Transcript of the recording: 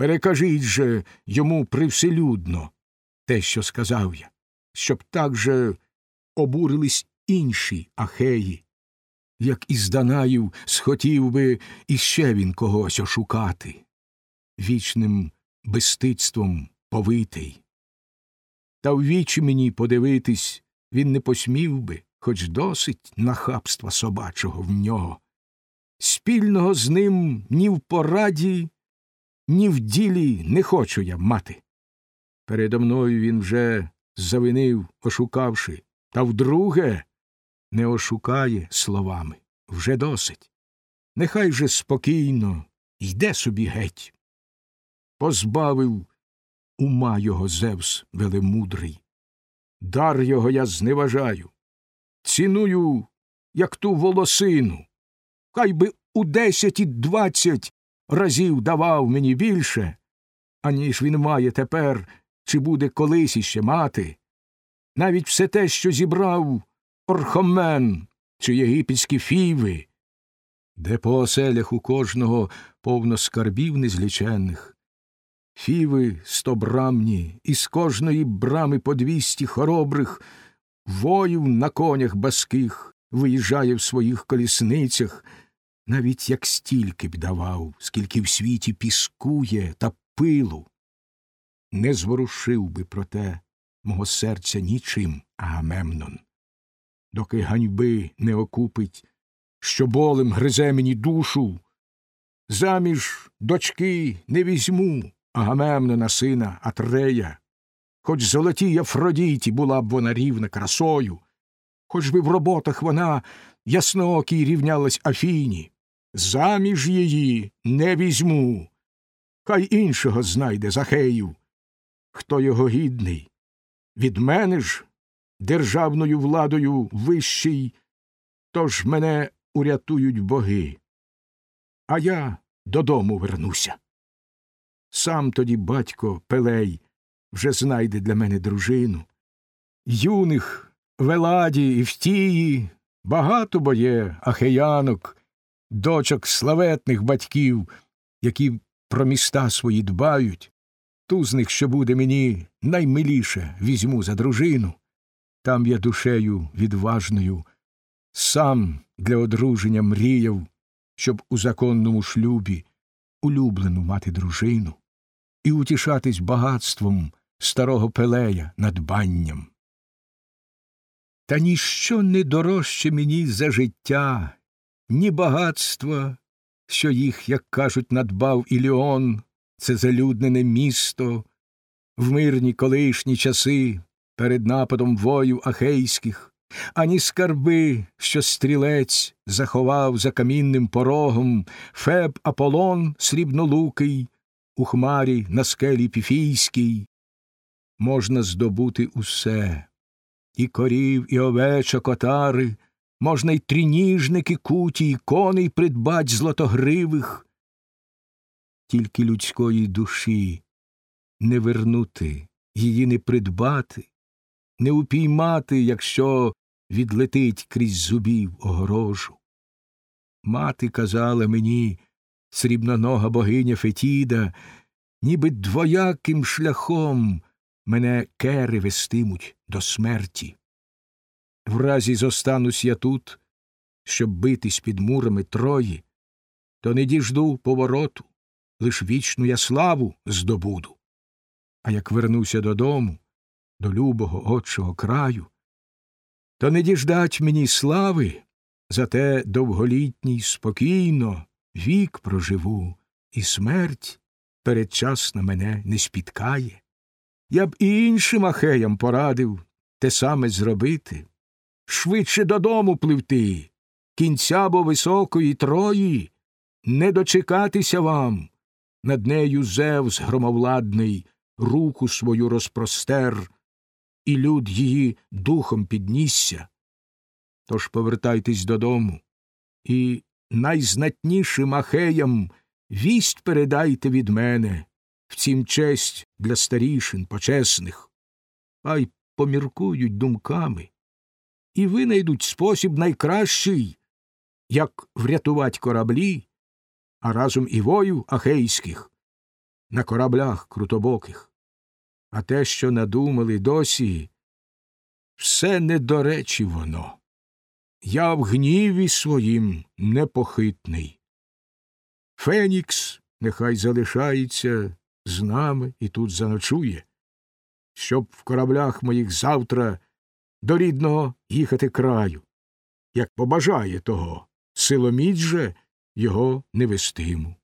Перекажіть же йому привселюдно те, що сказав я, щоб так же обурились інші ахеї, як із Данаїв схотів би іще він когось ошукати, вічним безстицтвом повитий. Та в вічі мені подивитись він не посмів би, хоч досить нахабства собачого в нього. Спільного з ним ні в пораді, ні в ділі не хочу я мати. Передо мною він вже завинив, ошукавши, та вдруге не ошукає словами вже досить. Нехай же спокійно йде собі геть. Позбавив ума його Зевс велемудрий. Дар його я зневажаю. Ціную, як ту волосину. Хай би у десять і двадцять разів давав мені більше, аніж він має тепер, чи буде колись іще мати. Навіть все те, що зібрав Орхомен чи єгипетські фіви, де по оселях у кожного повно скарбів незліченних. Фіви стобрамні, і з кожної брами по двісті хоробрих, воїв на конях баских виїжджає в своїх колісницях, навіть як стільки б давав, скільки в світі піскує та пилу. Не зворушив би проте мого серця нічим Агамемнон доки ганьби не окупить, що болем гризе мені душу. Заміж дочки не візьму Агамемнона сина Атрея, хоч золотій Афродіті була б вона рівна красою, хоч би в роботах вона ясноокій рівнялась Афіні. Заміж її не візьму. Хай іншого знайде Захею, хто його гідний. Від мене ж державною владою вищий, тож мене урятують боги. А я додому вернуся. Сам тоді батько Пелей вже знайде для мене дружину. Юних Веладі і Втії багато бо є ахеянок, дочок славетних батьків, які про міста свої дбають, ту з них, що буде мені наймиліше, візьму за дружину. Там я душею відважною, сам для одруження мріяв, щоб у законному шлюбі улюблену мати дружину і утішатись багатством старого пелея надбанням. Та ніщо не дорожче мені за життя, ні багатства, що їх, як кажуть, надбав Іліон, це залюднене місто, в мирні колишні часи перед нападом воїв ахейських, ані скарби, що стрілець заховав за камінним порогом Феб Аполлон срібнолукий, у хмарі на скелі піфійській. Можна здобути усе і корів, і овечок отари, можна й трініжники куті, і коней придбать злотогривих. Тільки людської душі не вернути, її не придбати, не упіймати, якщо відлетить крізь зубів огорожу. Мати казала мені, срібнонога богиня Фетіда, ніби двояким шляхом мене кери вестимуть до смерті. Вразі зостанусь я тут, щоб битись під мурами Трої, то не діжду повороту, лиш вічну я славу здобуду. А як вернуся додому, до любого отчого краю, то не діждать мені слави, зате довголітній спокійно вік проживу, і смерть передчасно мене не спіткає. Я б і іншим ахеям порадив те саме зробити, швидше додому пливти, кінця бо високої трої, не дочекатися вам, над нею Зевс громовладний руку свою розпростер і люд її духом піднісся. Тож повертайтесь додому, і найзнатнішим ахеям вість передайте від мене, втім честь для старішин почесних, хай поміркують думками і винайдуть спосіб найкращий, як врятувати кораблі, а разом і вою ахейських, на кораблях крутобоких. А те, що надумали досі, все недоречі воно. Я в гніві своїм непохитний. Фенікс нехай залишається з нами і тут заночує, щоб в кораблях моїх завтра до рідного їхати краю, як побажає того, силоміць же його не вестиму.